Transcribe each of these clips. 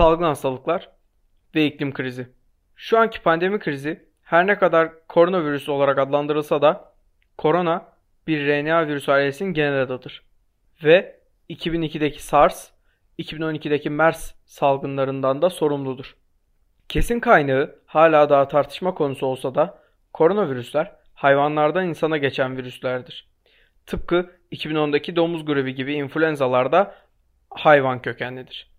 Salgın hastalıklar ve iklim krizi. Şu anki pandemi krizi her ne kadar koronavirüs olarak adlandırılsa da korona bir RNA virüs ailesinin genel adıdır. Ve 2002'deki SARS, 2012'deki MERS salgınlarından da sorumludur. Kesin kaynağı hala daha tartışma konusu olsa da koronavirüsler hayvanlardan insana geçen virüslerdir. Tıpkı 2010'daki domuz gribi gibi influenzalarda hayvan kökenlidir.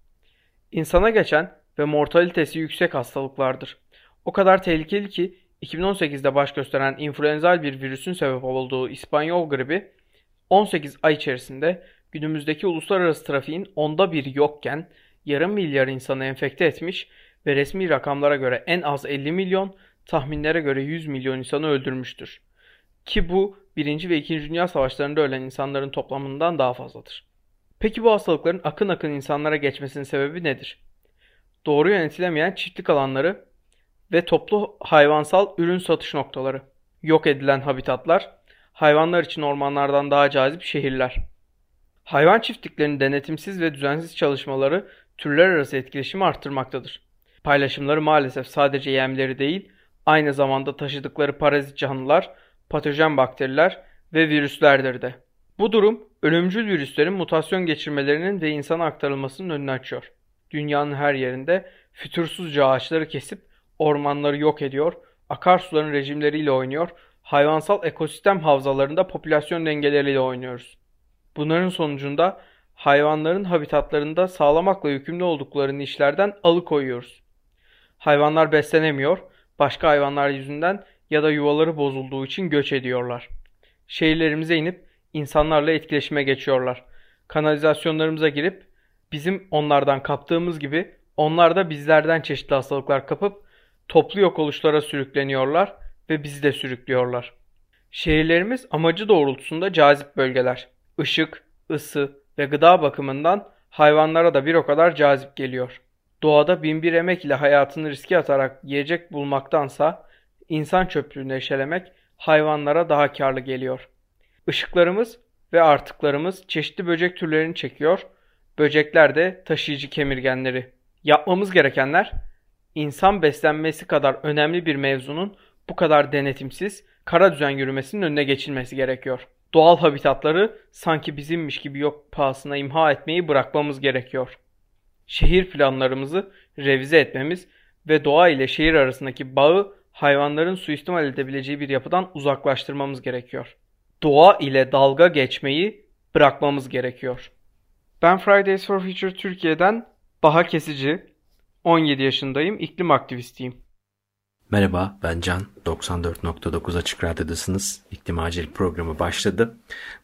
İnsana geçen ve mortalitesi yüksek hastalıklardır. O kadar tehlikeli ki 2018'de baş gösteren influenzal bir virüsün sebep olduğu İspanyol gribi 18 ay içerisinde günümüzdeki uluslararası trafiğin onda bir yokken yarım milyar insanı enfekte etmiş ve resmi rakamlara göre en az 50 milyon, tahminlere göre 100 milyon insanı öldürmüştür. Ki bu 1. ve 2. Dünya Savaşlarında ölen insanların toplamından daha fazladır. Peki bu hastalıkların akın akın insanlara geçmesinin sebebi nedir? Doğru yönetilemeyen çiftlik alanları ve toplu hayvansal ürün satış noktaları, yok edilen habitatlar, hayvanlar için ormanlardan daha cazip şehirler. Hayvan çiftliklerinin denetimsiz ve düzensiz çalışmaları türler arası etkileşimi arttırmaktadır. Paylaşımları maalesef sadece yemleri değil, aynı zamanda taşıdıkları parazit canlılar, patojen bakteriler ve virüslerdir de. Bu durum ölümcül virüslerin mutasyon geçirmelerinin ve insana aktarılmasının önünü açıyor. Dünyanın her yerinde fütursuzca ağaçları kesip ormanları yok ediyor, akarsuların rejimleriyle oynuyor, hayvansal ekosistem havzalarında popülasyon dengeleriyle oynuyoruz. Bunların sonucunda hayvanların habitatlarında sağlamakla yükümlü olduklarını işlerden alıkoyuyoruz. Hayvanlar beslenemiyor, başka hayvanlar yüzünden ya da yuvaları bozulduğu için göç ediyorlar. Şehirlerimize inip insanlarla etkileşime geçiyorlar. Kanalizasyonlarımıza girip bizim onlardan kaptığımız gibi onlar da bizlerden çeşitli hastalıklar kapıp toplu yok oluşlara sürükleniyorlar ve bizi de sürüklüyorlar. Şehirlerimiz amacı doğrultusunda cazip bölgeler. Işık, ısı ve gıda bakımından hayvanlara da bir o kadar cazip geliyor. Doğada binbir emek ile hayatını riske atarak yiyecek bulmaktansa insan çöplüğünü eşelemek hayvanlara daha karlı geliyor. Işıklarımız ve artıklarımız çeşitli böcek türlerini çekiyor, böcekler de taşıyıcı kemirgenleri. Yapmamız gerekenler insan beslenmesi kadar önemli bir mevzunun bu kadar denetimsiz, kara düzen yürümesinin önüne geçilmesi gerekiyor. Doğal habitatları sanki bizimmiş gibi yok pahasına imha etmeyi bırakmamız gerekiyor. Şehir planlarımızı revize etmemiz ve doğa ile şehir arasındaki bağı hayvanların suistimal edebileceği bir yapıdan uzaklaştırmamız gerekiyor. Doğa ile dalga geçmeyi bırakmamız gerekiyor. Ben Fridays for Future Türkiye'den Baha Kesici, 17 yaşındayım, iklim aktivistiyim. Merhaba, ben Can. 94.9 Açık Radyo'dasınız. İklim Acil programı başladı.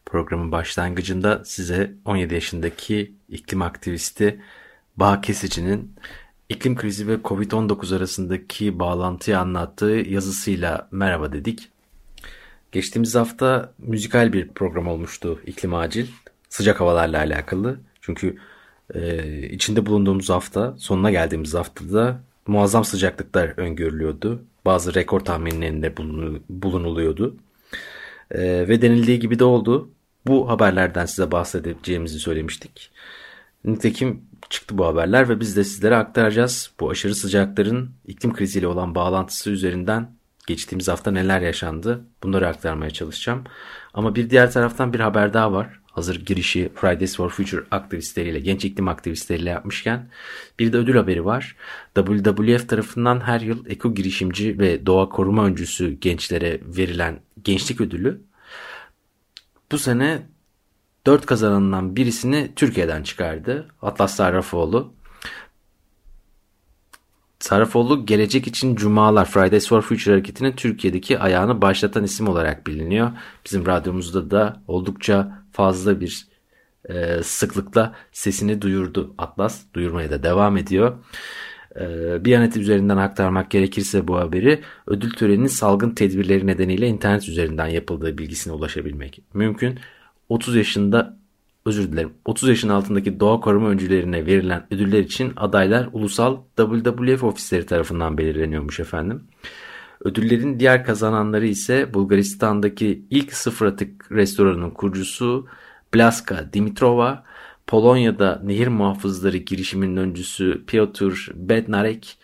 Programın başlangıcında size 17 yaşındaki iklim aktivisti Bağ Kesici'nin iklim krizi ve Covid-19 arasındaki bağlantıyı anlattığı yazısıyla merhaba dedik. Geçtiğimiz hafta müzikal bir program olmuştu İklim Acil. Sıcak havalarla alakalı. Çünkü e, içinde bulunduğumuz hafta, sonuna geldiğimiz haftada muazzam sıcaklıklar öngörülüyordu. Bazı rekor tahminlerinde bulunuluyordu. E, ve denildiği gibi de oldu. Bu haberlerden size bahsedeceğimizi söylemiştik. Nitekim çıktı bu haberler ve biz de sizlere aktaracağız. Bu aşırı sıcakların iklim kriziyle olan bağlantısı üzerinden geçtiğimiz hafta neler yaşandı bunları aktarmaya çalışacağım. Ama bir diğer taraftan bir haber daha var hazır girişi Fridays for Future aktivistleriyle, genç iklim aktivistleriyle yapmışken bir de ödül haberi var. WWF tarafından her yıl eko girişimci ve doğa koruma öncüsü gençlere verilen gençlik ödülü bu sene 4 kazananından birisini Türkiye'den çıkardı. Atlas Sarrafoğlu. Sarrafoğlu gelecek için Cumalar Fridays for Future hareketinin Türkiye'deki ayağını başlatan isim olarak biliniyor. Bizim radyomuzda da oldukça fazla bir e, sıklıkla sesini duyurdu. Atlas duyurmaya da devam ediyor. E, Biyanet üzerinden aktarmak gerekirse bu haberi ödül töreninin salgın tedbirleri nedeniyle internet üzerinden yapıldığı bilgisine ulaşabilmek mümkün. 30 yaşında özür dilerim 30 yaşın altındaki doğa koruma öncülerine verilen ödüller için adaylar ulusal WWF ofisleri tarafından belirleniyormuş efendim. Ödüllerin diğer kazananları ise Bulgaristan'daki ilk sıfır atık restoranın kurucusu Blaska Dimitrova, Polonya'da nehir muhafızları girişiminin öncüsü Piotr Bednarek,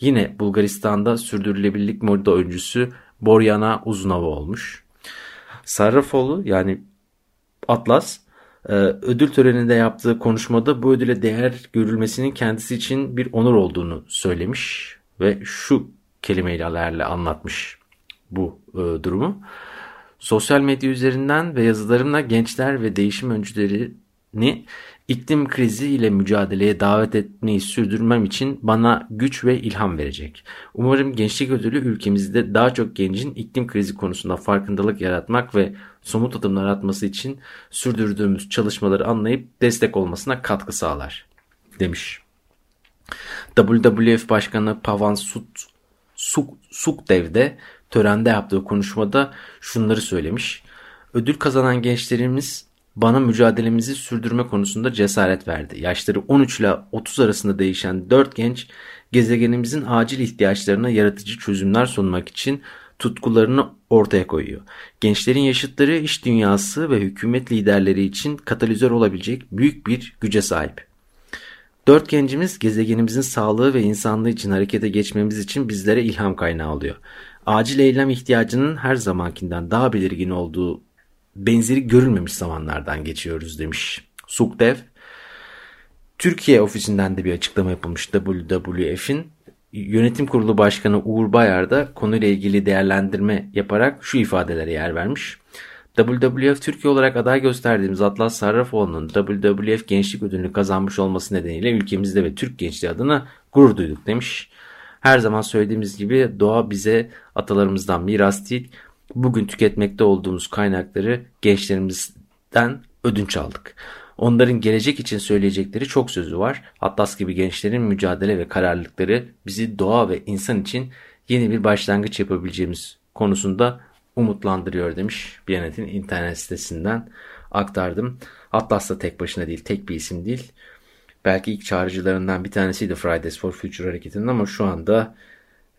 yine Bulgaristan'da sürdürülebilirlik moda öncüsü Borjana Uzunova olmuş. Sarrafoğlu yani Atlas ödül töreninde yaptığı konuşmada bu ödüle değer görülmesinin kendisi için bir onur olduğunu söylemiş ve şu kelimelerle anlatmış bu e, durumu. Sosyal medya üzerinden ve yazılarımla gençler ve değişim öncülerini iklim krizi ile mücadeleye davet etmeyi sürdürmem için bana güç ve ilham verecek. Umarım Gençlik Ödülü ülkemizde daha çok gencin iklim krizi konusunda farkındalık yaratmak ve somut adımlar atması için sürdürdüğümüz çalışmaları anlayıp destek olmasına katkı sağlar demiş. WWF Başkanı Pavan Sut Suk, Sukdev'de törende yaptığı konuşmada şunları söylemiş. Ödül kazanan gençlerimiz bana mücadelemizi sürdürme konusunda cesaret verdi. Yaşları 13 ile 30 arasında değişen 4 genç gezegenimizin acil ihtiyaçlarına yaratıcı çözümler sunmak için tutkularını ortaya koyuyor. Gençlerin yaşıtları iş dünyası ve hükümet liderleri için katalizör olabilecek büyük bir güce sahip. Dört gencimiz gezegenimizin sağlığı ve insanlığı için harekete geçmemiz için bizlere ilham kaynağı oluyor. Acil eylem ihtiyacının her zamankinden daha belirgin olduğu benzeri görülmemiş zamanlardan geçiyoruz demiş Sukdev. Türkiye ofisinden de bir açıklama yapılmış WWF'in. Yönetim Kurulu Başkanı Uğur Bayar da konuyla ilgili değerlendirme yaparak şu ifadelere yer vermiş. WWF Türkiye olarak aday gösterdiğimiz Atlas Sarrafoğlu'nun WWF Gençlik Ödülünü kazanmış olması nedeniyle ülkemizde ve Türk gençliği adına gurur duyduk demiş. Her zaman söylediğimiz gibi doğa bize atalarımızdan miras değil, bugün tüketmekte olduğumuz kaynakları gençlerimizden ödünç aldık. Onların gelecek için söyleyecekleri çok sözü var. Atlas gibi gençlerin mücadele ve kararlılıkları bizi doğa ve insan için yeni bir başlangıç yapabileceğimiz konusunda umutlandırıyor demiş Biyanet'in internet sitesinden aktardım. Atlas da tek başına değil, tek bir isim değil. Belki ilk çağrıcılarından bir tanesiydi Fridays for Future hareketinin ama şu anda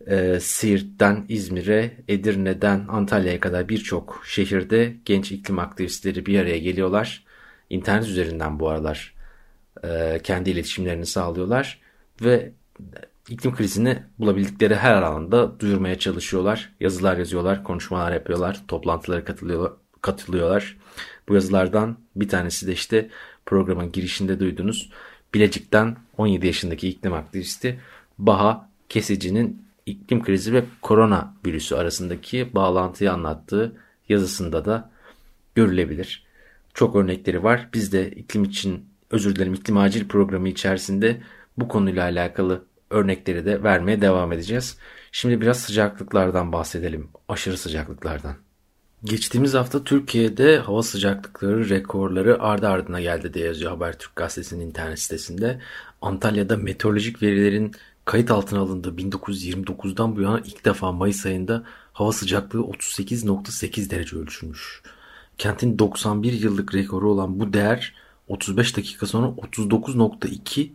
e, Siirt'ten İzmir'e, Edirne'den Antalya'ya kadar birçok şehirde genç iklim aktivistleri bir araya geliyorlar. İnternet üzerinden bu aralar e, kendi iletişimlerini sağlıyorlar ve iklim krizini bulabildikleri her alanda duyurmaya çalışıyorlar. Yazılar yazıyorlar, konuşmalar yapıyorlar, toplantılara katılıyor, katılıyorlar. Bu yazılardan bir tanesi de işte programın girişinde duydunuz. Bilecik'ten 17 yaşındaki iklim aktivisti Baha Kesici'nin iklim krizi ve korona virüsü arasındaki bağlantıyı anlattığı yazısında da görülebilir. Çok örnekleri var. Biz de iklim için özür dilerim iklim acil programı içerisinde bu konuyla alakalı örnekleri de vermeye devam edeceğiz. Şimdi biraz sıcaklıklardan bahsedelim. Aşırı sıcaklıklardan. Geçtiğimiz hafta Türkiye'de hava sıcaklıkları rekorları ardı ardına geldi diye yazıyor Habertürk gazetesinin internet sitesinde. Antalya'da meteorolojik verilerin kayıt altına alındığı 1929'dan bu yana ilk defa Mayıs ayında hava sıcaklığı 38.8 derece ölçülmüş. Kentin 91 yıllık rekoru olan bu değer 35 dakika sonra 39.2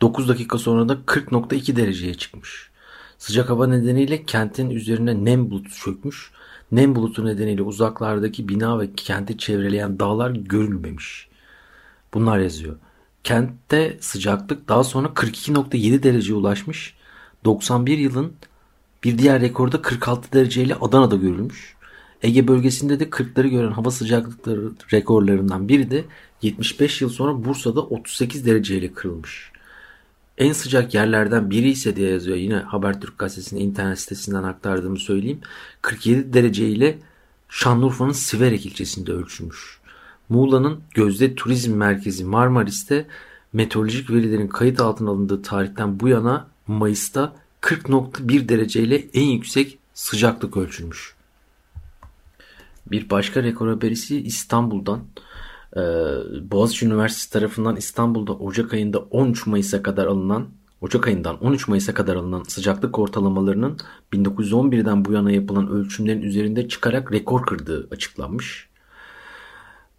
9 dakika sonra da 40.2 dereceye çıkmış. Sıcak hava nedeniyle kentin üzerine nem bulutu çökmüş. Nem bulutu nedeniyle uzaklardaki bina ve kenti çevreleyen dağlar görülmemiş. Bunlar yazıyor. Kentte sıcaklık daha sonra 42.7 dereceye ulaşmış. 91 yılın bir diğer rekorda 46 dereceyle Adana'da görülmüş. Ege bölgesinde de 40'ları gören hava sıcaklıkları rekorlarından biri de 75 yıl sonra Bursa'da 38 dereceyle kırılmış en sıcak yerlerden biri ise diye yazıyor yine Habertürk gazetesinin internet sitesinden aktardığımı söyleyeyim. 47 derece ile Şanlıurfa'nın Siverek ilçesinde ölçülmüş. Muğla'nın Gözde Turizm Merkezi Marmaris'te meteorolojik verilerin kayıt altına alındığı tarihten bu yana Mayıs'ta 40.1 derece ile en yüksek sıcaklık ölçülmüş. Bir başka rekor haberisi İstanbul'dan. Ee, Boğaziçi Üniversitesi tarafından İstanbul'da Ocak ayında 13 Mayıs'a kadar alınan Ocak ayından 13 Mayıs'a kadar alınan sıcaklık ortalamalarının 1911'den bu yana yapılan ölçümlerin üzerinde çıkarak rekor kırdığı açıklanmış.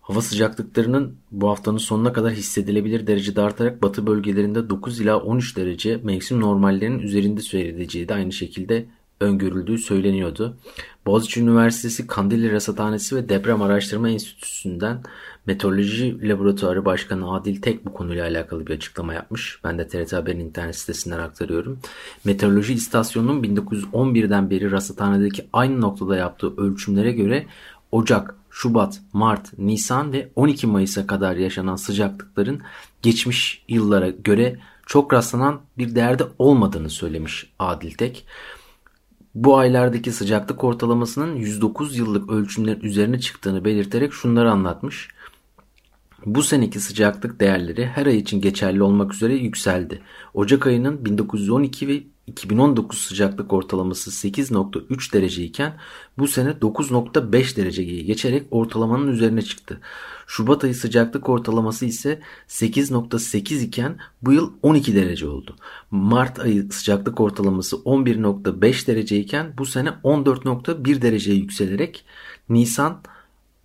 Hava sıcaklıklarının bu haftanın sonuna kadar hissedilebilir derecede artarak batı bölgelerinde 9 ila 13 derece mevsim normallerinin üzerinde seyredeceği de aynı şekilde öngörüldüğü söyleniyordu. Boğaziçi Üniversitesi Kandilli Rasathanesi ve Deprem Araştırma Enstitüsü'nden Meteoroloji Laboratuvarı Başkanı Adil Tek bu konuyla alakalı bir açıklama yapmış. Ben de TRT Haber'in internet sitesinden aktarıyorum. Meteoroloji istasyonunun 1911'den beri rasathanedeki aynı noktada yaptığı ölçümlere göre Ocak, Şubat, Mart, Nisan ve 12 Mayıs'a kadar yaşanan sıcaklıkların geçmiş yıllara göre çok rastlanan bir değerde olmadığını söylemiş Adil Tek. Bu aylardaki sıcaklık ortalamasının 109 yıllık ölçümlerin üzerine çıktığını belirterek şunları anlatmış. Bu seneki sıcaklık değerleri her ay için geçerli olmak üzere yükseldi. Ocak ayının 1912 ve 2019 sıcaklık ortalaması 8.3 derece iken bu sene 9.5 dereceye geçerek ortalamanın üzerine çıktı. Şubat ayı sıcaklık ortalaması ise 8.8 iken bu yıl 12 derece oldu. Mart ayı sıcaklık ortalaması 11.5 derece iken bu sene 14.1 dereceye yükselerek Nisan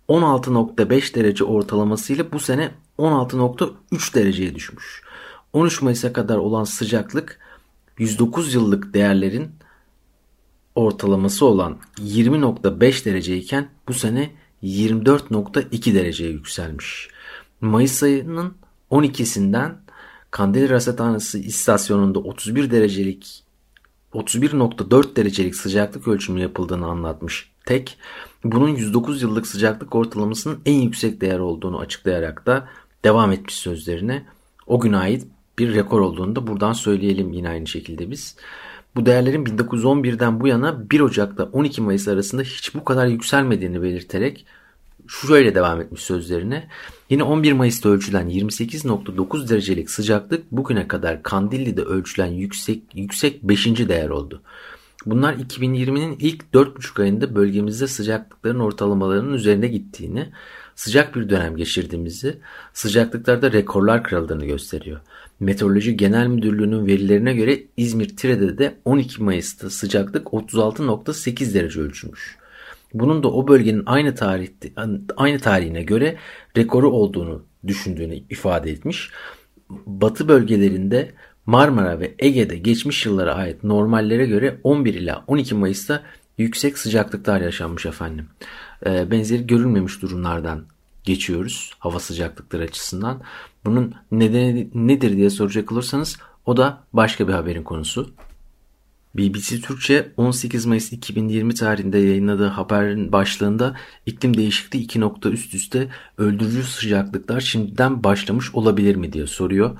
16.5 derece ortalamasıyla bu sene 16.3 dereceye düşmüş. 13 Mayıs'a kadar olan sıcaklık 109 yıllık değerlerin ortalaması olan 20.5 dereceyken bu sene 24.2 dereceye yükselmiş. Mayıs ayının 12'sinden Kandil Rasathanesi istasyonunda 31 derecelik 31.4 derecelik sıcaklık ölçümü yapıldığını anlatmış. Tek bunun 109 yıllık sıcaklık ortalamasının en yüksek değer olduğunu açıklayarak da devam etmiş sözlerine. O güne ait bir rekor olduğunu da buradan söyleyelim yine aynı şekilde biz. Bu değerlerin 1911'den bu yana 1 Ocak'ta 12 Mayıs arasında hiç bu kadar yükselmediğini belirterek şöyle devam etmiş sözlerine. Yine 11 Mayıs'ta ölçülen 28.9 derecelik sıcaklık bugüne kadar Kandilli'de ölçülen yüksek yüksek 5. değer oldu. Bunlar 2020'nin ilk 4,5 ayında bölgemizde sıcaklıkların ortalamalarının üzerine gittiğini, sıcak bir dönem geçirdiğimizi, sıcaklıklarda rekorlar kırıldığını gösteriyor. Meteoroloji Genel Müdürlüğü'nün verilerine göre İzmir Tire'de de 12 Mayıs'ta sıcaklık 36.8 derece ölçülmüş. Bunun da o bölgenin aynı tarihte aynı tarihine göre rekoru olduğunu düşündüğünü ifade etmiş. Batı bölgelerinde Marmara ve Ege'de geçmiş yıllara ait normallere göre 11 ila 12 Mayıs'ta yüksek sıcaklıklar yaşanmış efendim. Ee, benzeri görülmemiş durumlardan geçiyoruz hava sıcaklıkları açısından. Bunun nedeni nedir diye soracak olursanız o da başka bir haberin konusu. BBC Türkçe 18 Mayıs 2020 tarihinde yayınladığı haberin başlığında iklim değişikliği iki nokta üst üste öldürücü sıcaklıklar şimdiden başlamış olabilir mi diye soruyor.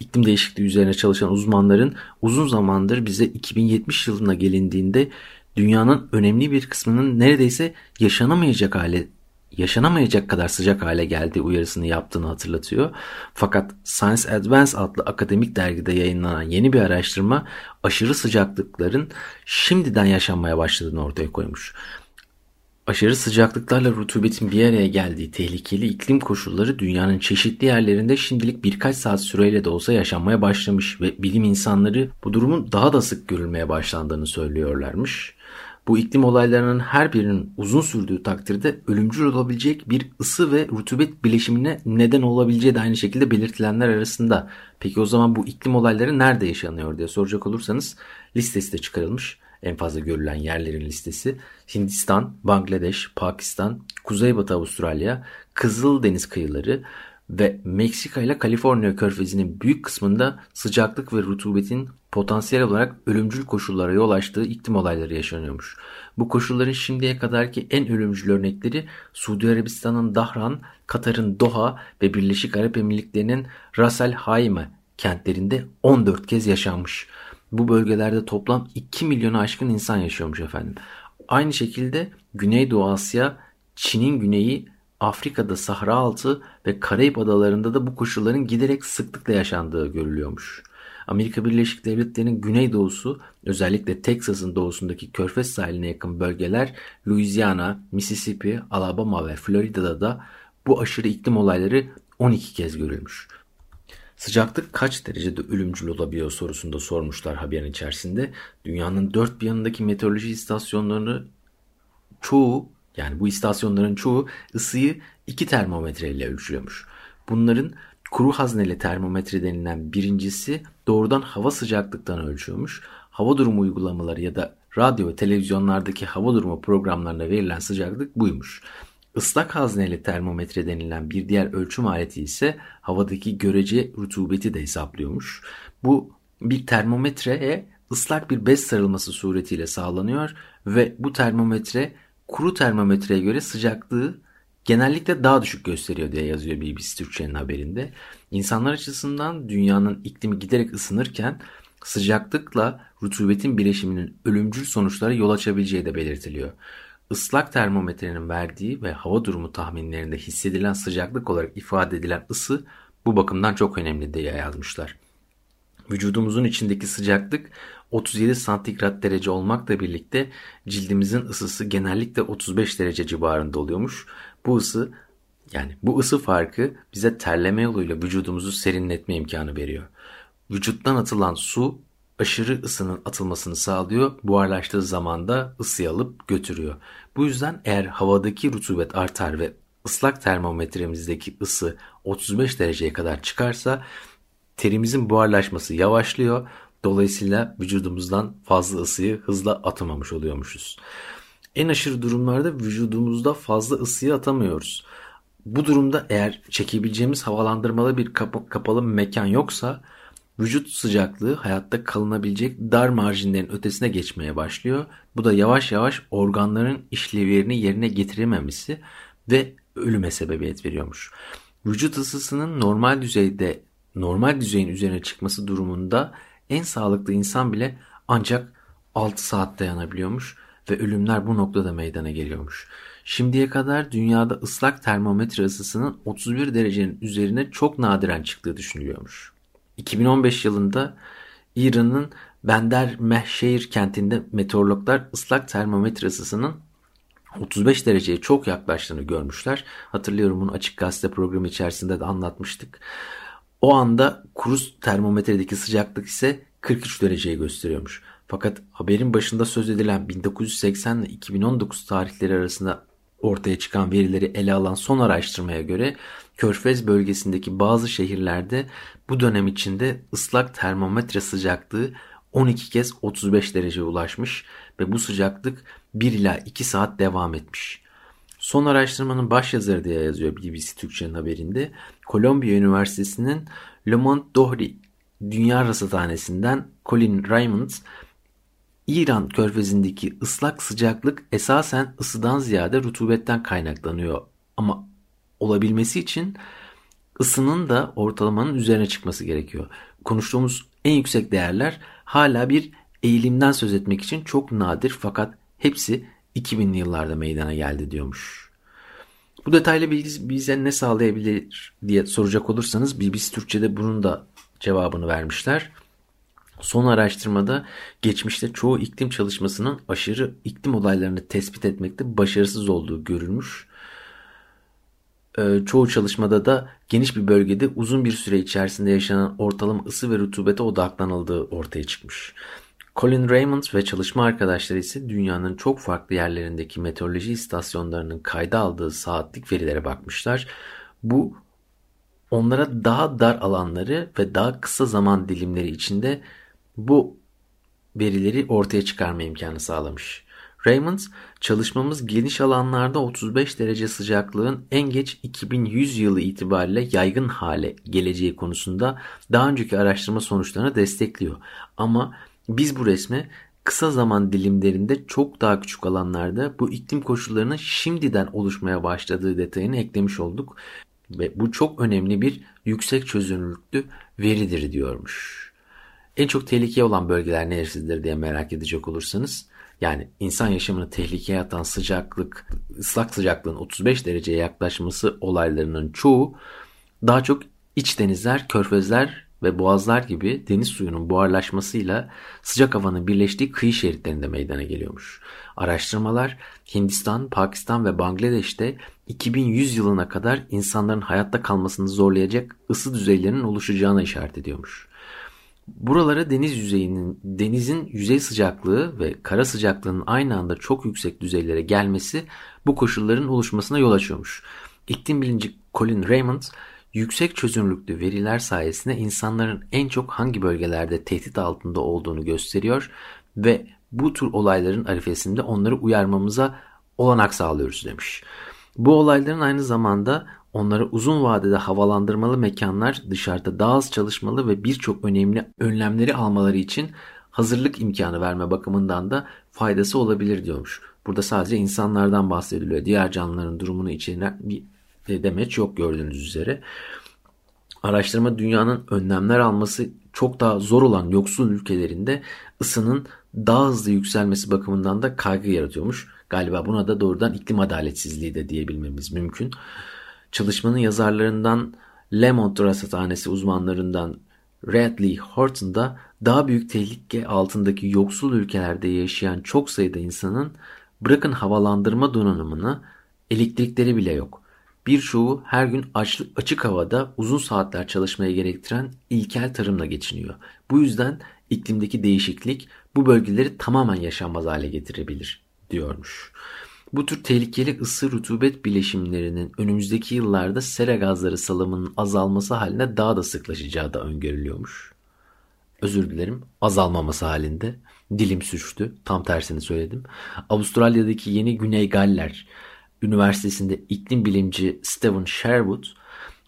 İklim değişikliği üzerine çalışan uzmanların uzun zamandır bize 2070 yılına gelindiğinde dünyanın önemli bir kısmının neredeyse yaşanamayacak hale yaşanamayacak kadar sıcak hale geldiği uyarısını yaptığını hatırlatıyor. Fakat Science Advance adlı akademik dergide yayınlanan yeni bir araştırma aşırı sıcaklıkların şimdiden yaşanmaya başladığını ortaya koymuş. Aşırı sıcaklıklarla rutubetin bir araya geldiği tehlikeli iklim koşulları dünyanın çeşitli yerlerinde şimdilik birkaç saat süreyle de olsa yaşanmaya başlamış ve bilim insanları bu durumun daha da sık görülmeye başlandığını söylüyorlarmış. Bu iklim olaylarının her birinin uzun sürdüğü takdirde ölümcül olabilecek bir ısı ve rutubet bileşimine neden olabileceği de aynı şekilde belirtilenler arasında. Peki o zaman bu iklim olayları nerede yaşanıyor diye soracak olursanız listesi de çıkarılmış. En fazla görülen yerlerin listesi Hindistan, Bangladeş, Pakistan, Kuzeybatı Avustralya, Kızıldeniz kıyıları ve Meksika ile Kaliforniya körfezinin büyük kısmında sıcaklık ve rutubetin potansiyel olarak ölümcül koşullara yol açtığı iklim olayları yaşanıyormuş. Bu koşulların şimdiye kadarki en ölümcül örnekleri Suudi Arabistan'ın Dahran, Katar'ın Doha ve Birleşik Arap Emirlikleri'nin Ras el Hayme kentlerinde 14 kez yaşanmış. Bu bölgelerde toplam 2 milyonu aşkın insan yaşıyormuş efendim. Aynı şekilde Güneydoğu Asya, Çin'in güneyi, Afrika'da Sahra altı ve Karayip adalarında da bu koşulların giderek sıklıkla yaşandığı görülüyormuş. Amerika Birleşik Devletleri'nin güneydoğusu özellikle Texas'ın doğusundaki körfez sahiline yakın bölgeler Louisiana, Mississippi, Alabama ve Florida'da da bu aşırı iklim olayları 12 kez görülmüş. Sıcaklık kaç derecede ölümcül olabiliyor sorusunda sormuşlar haberin içerisinde. Dünyanın dört bir yanındaki meteoroloji istasyonlarını çoğu yani bu istasyonların çoğu ısıyı iki termometre ile ölçüyormuş. Bunların kuru hazneli termometre denilen birincisi doğrudan hava sıcaklıktan ölçüyormuş. Hava durumu uygulamaları ya da radyo ve televizyonlardaki hava durumu programlarına verilen sıcaklık buymuş. Islak hazneli termometre denilen bir diğer ölçüm aleti ise havadaki görece rutubeti de hesaplıyormuş. Bu bir termometreye ıslak bir bez sarılması suretiyle sağlanıyor ve bu termometre kuru termometreye göre sıcaklığı genellikle daha düşük gösteriyor diye yazıyor BBC Türkçe'nin haberinde. İnsanlar açısından dünyanın iklimi giderek ısınırken sıcaklıkla rutubetin bileşiminin ölümcül sonuçlara yol açabileceği de belirtiliyor. Islak termometrenin verdiği ve hava durumu tahminlerinde hissedilen sıcaklık olarak ifade edilen ısı bu bakımdan çok önemli diye yazmışlar. Vücudumuzun içindeki sıcaklık 37 santigrat derece olmakla birlikte cildimizin ısısı genellikle 35 derece civarında oluyormuş. Bu ısı yani bu ısı farkı bize terleme yoluyla vücudumuzu serinletme imkanı veriyor. Vücuttan atılan su aşırı ısının atılmasını sağlıyor. Buharlaştığı zaman da ısıyı alıp götürüyor. Bu yüzden eğer havadaki rutubet artar ve ıslak termometremizdeki ısı 35 dereceye kadar çıkarsa terimizin buharlaşması yavaşlıyor. Dolayısıyla vücudumuzdan fazla ısıyı hızla atamamış oluyormuşuz. En aşırı durumlarda vücudumuzda fazla ısıyı atamıyoruz. Bu durumda eğer çekebileceğimiz havalandırmalı bir kap kapalı mekan yoksa vücut sıcaklığı hayatta kalınabilecek dar marjinlerin ötesine geçmeye başlıyor. Bu da yavaş yavaş organların işlevlerini yerine getirememesi ve ölüme sebebiyet veriyormuş. Vücut ısısının normal düzeyde normal düzeyin üzerine çıkması durumunda en sağlıklı insan bile ancak 6 saat dayanabiliyormuş ve ölümler bu noktada meydana geliyormuş. Şimdiye kadar dünyada ıslak termometre ısısının 31 derecenin üzerine çok nadiren çıktığı düşünülüyormuş. 2015 yılında İran'ın Bender Mehşehir kentinde meteorologlar ıslak termometre ısısının 35 dereceye çok yaklaştığını görmüşler. Hatırlıyorum bunu açık gazete programı içerisinde de anlatmıştık. O anda kuru termometredeki sıcaklık ise 43 dereceyi gösteriyormuş. Fakat haberin başında söz edilen 1980 ile 2019 tarihleri arasında ortaya çıkan verileri ele alan son araştırmaya göre Körfez bölgesindeki bazı şehirlerde bu dönem içinde ıslak termometre sıcaklığı 12 kez 35 dereceye ulaşmış ve bu sıcaklık 1 ila 2 saat devam etmiş. Son araştırmanın başyazarı diye yazıyor BBC Türkçe'nin haberinde. Kolombiya Üniversitesi'nin Le Monde Dohri Dünya Rasathanesi'nden Colin Raymond, İran körfezindeki ıslak sıcaklık esasen ısıdan ziyade rutubetten kaynaklanıyor. Ama olabilmesi için ısının da ortalamanın üzerine çıkması gerekiyor. Konuştuğumuz en yüksek değerler hala bir eğilimden söz etmek için çok nadir fakat hepsi 2000'li yıllarda meydana geldi diyormuş. Bu detaylı bilgi bize ne sağlayabilir diye soracak olursanız BBC Türkçe'de bunun da cevabını vermişler. Son araştırmada geçmişte çoğu iklim çalışmasının aşırı iklim olaylarını tespit etmekte başarısız olduğu görülmüş. Ee, çoğu çalışmada da geniş bir bölgede uzun bir süre içerisinde yaşanan ortalama ısı ve rutubete odaklanıldığı ortaya çıkmış. Colin Raymond ve çalışma arkadaşları ise dünyanın çok farklı yerlerindeki meteoroloji istasyonlarının kayda aldığı saatlik verilere bakmışlar. Bu onlara daha dar alanları ve daha kısa zaman dilimleri içinde bu verileri ortaya çıkarma imkanı sağlamış. Raymond, çalışmamız geniş alanlarda 35 derece sıcaklığın en geç 2100 yılı itibariyle yaygın hale geleceği konusunda daha önceki araştırma sonuçlarını destekliyor. Ama biz bu resme kısa zaman dilimlerinde çok daha küçük alanlarda bu iklim koşullarının şimdiden oluşmaya başladığı detayını eklemiş olduk ve bu çok önemli bir yüksek çözünürlüklü veridir diyormuş. En çok tehlikeye olan bölgeler neresidir diye merak edecek olursanız yani insan yaşamını tehlikeye atan sıcaklık, ıslak sıcaklığın 35 dereceye yaklaşması olaylarının çoğu daha çok iç denizler, körfezler ve boğazlar gibi deniz suyunun buharlaşmasıyla sıcak havanın birleştiği kıyı şeritlerinde meydana geliyormuş. Araştırmalar Hindistan, Pakistan ve Bangladeş'te 2100 yılına kadar insanların hayatta kalmasını zorlayacak ısı düzeylerinin oluşacağına işaret ediyormuş. Buralara deniz yüzeyinin, denizin yüzey sıcaklığı ve kara sıcaklığının aynı anda çok yüksek düzeylere gelmesi bu koşulların oluşmasına yol açıyormuş. İklim bilimci Colin Raymond, yüksek çözünürlüklü veriler sayesinde insanların en çok hangi bölgelerde tehdit altında olduğunu gösteriyor ve bu tür olayların arifesinde onları uyarmamıza olanak sağlıyoruz demiş. Bu olayların aynı zamanda onlara uzun vadede havalandırmalı mekanlar dışarıda daha az çalışmalı ve birçok önemli önlemleri almaları için hazırlık imkanı verme bakımından da faydası olabilir diyormuş. Burada sadece insanlardan bahsediliyor. Diğer canlıların durumunu içeren bir demeç yok gördüğünüz üzere. Araştırma dünyanın önlemler alması çok daha zor olan yoksul ülkelerinde ısının daha hızlı yükselmesi bakımından da kaygı yaratıyormuş. Galiba buna da doğrudan iklim adaletsizliği de diyebilmemiz mümkün. Çalışmanın yazarlarından Lemont Rasathanesi uzmanlarından Radley Horton da daha büyük tehlike altındaki yoksul ülkelerde yaşayan çok sayıda insanın bırakın havalandırma donanımını elektrikleri bile yok. Birçoğu her gün açık havada uzun saatler çalışmaya gerektiren ilkel tarımla geçiniyor. Bu yüzden iklimdeki değişiklik bu bölgeleri tamamen yaşanmaz hale getirebilir diyormuş. Bu tür tehlikeli ısı rutubet bileşimlerinin önümüzdeki yıllarda sera gazları salımının azalması haline daha da sıklaşacağı da öngörülüyormuş. Özür dilerim azalmaması halinde. Dilim sürçtü. Tam tersini söyledim. Avustralya'daki yeni Güney Galler Üniversitesi'nde iklim bilimci Stephen Sherwood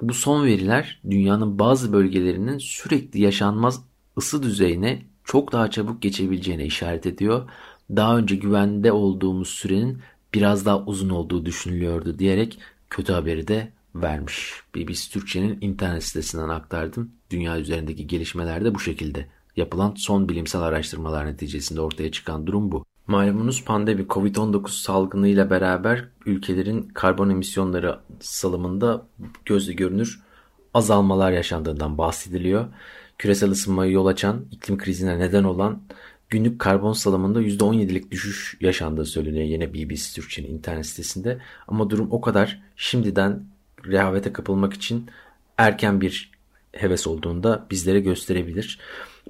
bu son veriler dünyanın bazı bölgelerinin sürekli yaşanmaz ısı düzeyine çok daha çabuk geçebileceğine işaret ediyor. Daha önce güvende olduğumuz sürenin biraz daha uzun olduğu düşünülüyordu diyerek kötü haberi de vermiş. BBC Türkçe'nin internet sitesinden aktardım. Dünya üzerindeki gelişmeler de bu şekilde. Yapılan son bilimsel araştırmalar neticesinde ortaya çıkan durum bu. Malumunuz pandemi Covid-19 salgınıyla beraber ülkelerin karbon emisyonları salımında gözle görünür azalmalar yaşandığından bahsediliyor. Küresel ısınmayı yol açan, iklim krizine neden olan günlük karbon salımında %17'lik düşüş yaşandığı söyleniyor yine BBC Türkçe'nin internet sitesinde. Ama durum o kadar şimdiden rehavete kapılmak için erken bir heves olduğunda bizlere gösterebilir.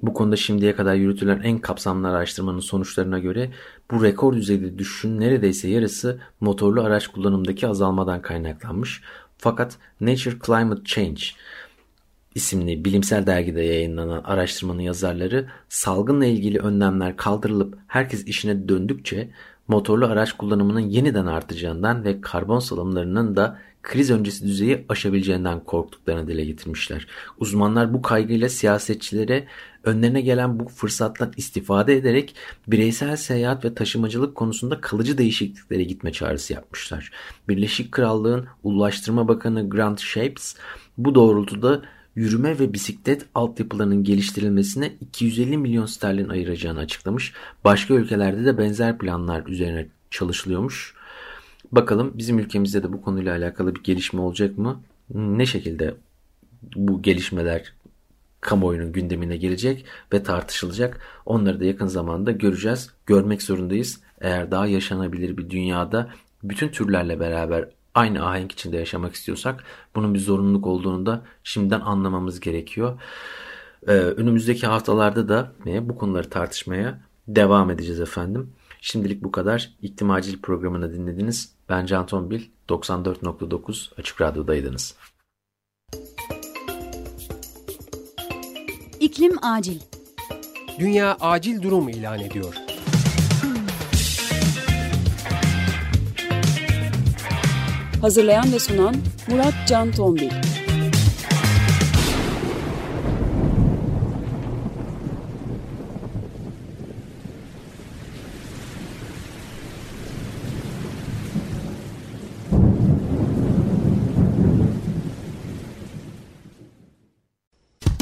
Bu konuda şimdiye kadar yürütülen en kapsamlı araştırmanın sonuçlarına göre bu rekor düzeyde düşüşün neredeyse yarısı motorlu araç kullanımdaki azalmadan kaynaklanmış. Fakat Nature Climate Change isimli bilimsel dergide yayınlanan araştırmanın yazarları salgınla ilgili önlemler kaldırılıp herkes işine döndükçe motorlu araç kullanımının yeniden artacağından ve karbon salımlarının da kriz öncesi düzeyi aşabileceğinden korktuklarını dile getirmişler. Uzmanlar bu kaygıyla siyasetçilere önlerine gelen bu fırsattan istifade ederek bireysel seyahat ve taşımacılık konusunda kalıcı değişikliklere gitme çağrısı yapmışlar. Birleşik Krallığın Ulaştırma Bakanı Grant Shapes bu doğrultuda yürüme ve bisiklet altyapılarının geliştirilmesine 250 milyon sterlin ayıracağını açıklamış. Başka ülkelerde de benzer planlar üzerine çalışılıyormuş. Bakalım bizim ülkemizde de bu konuyla alakalı bir gelişme olacak mı? Ne şekilde bu gelişmeler kamuoyunun gündemine gelecek ve tartışılacak. Onları da yakın zamanda göreceğiz. Görmek zorundayız. Eğer daha yaşanabilir bir dünyada bütün türlerle beraber aynı ahenk içinde yaşamak istiyorsak bunun bir zorunluluk olduğunu da şimdiden anlamamız gerekiyor. Ee, önümüzdeki haftalarda da ne, bu konuları tartışmaya devam edeceğiz efendim. Şimdilik bu kadar. İklim Acil programını dinlediniz. Ben Can Tombil, 94.9 Açık Radyo'daydınız. İklim Acil Dünya acil durum ilan ediyor. Hazırlayan ve sunan Murat Can Tombil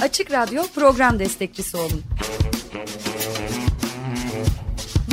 Açık Radyo program destekçisi olun.